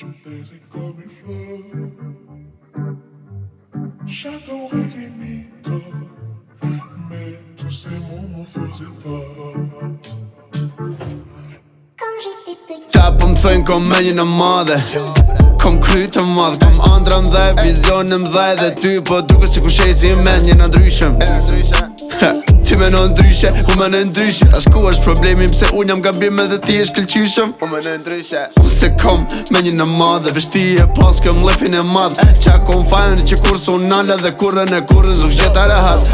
Shute se Ta po më kom me një në madhe Kom krytë të madhe, kom andra dhe Vizionën m'dhe dhe ty po duke Si ku sheshi me një në ndryshëm me në ndryshe U me në ndryshe Ta është problemi pëse unë jam gabim edhe ti është këllqyshëm U me në ndryshe U se kom me një në madhe Vështi e pas kem lefin e madhe Qa kom fajnë që kur së unë nalë Dhe kurën e kurën zë gjeta rehat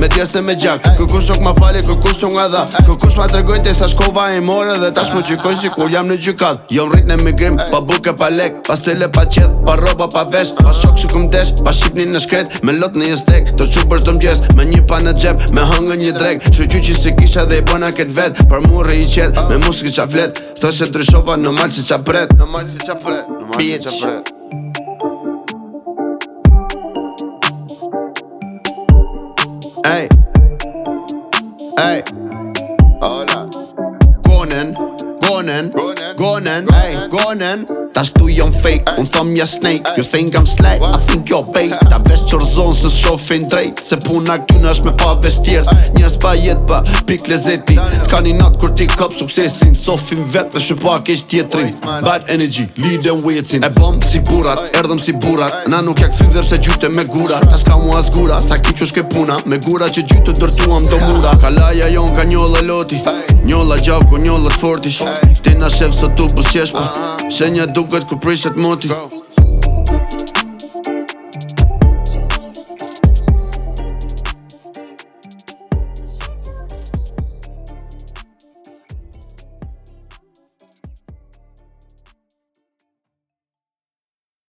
Me tjeste me gjak Kërkus nuk ma fali, kërkus të nga dha Kërkus ma tregoj të sa shkova e more Dhe tash më po qikoj si kur jam në gjykat Jo më rrit në migrim, pa buke, pa lek Pa stile, pa qedh, pa roba, pa vesh Pa shok që desh, pa shqipni në shkret Me lot në jestek, të që për shdo mqes Me një pa në gjep, me hëngë një drek Që që që si kisha dhe i bëna ket vet Për mu rë i qet, me mu s'ki qa flet Thë se ndryshova në malë si qa pret Në malë si qa pret, në malë si qa pret Hey, hey, hola. Gonen, gonen, gonen, hey, gonen. Tash tu jom fake, unë thëm jë snake You think I'm slack, I think you're bait Ta vesh që rëzonë se shofin drejt Se puna këtyn është me pa tjert Njës pa jet pa pik lezeti Ska një natë kur ti këp suksesin Sofim vetë dhe shumë pak tjetrin Bad energy, lead and waiting E bëm si burat, erdhëm si burat Na nuk jak thrim dhe gjyte me gura Ta s'ka mua s'gura, sa ki që shke puna Me gura që gjyte dërtuam do mura Kalaja jo ka njolla loti Njolla gjavë ku njolla të fortish Ti na shef sot tu pës qeshpa Shenja duket ku prishet moti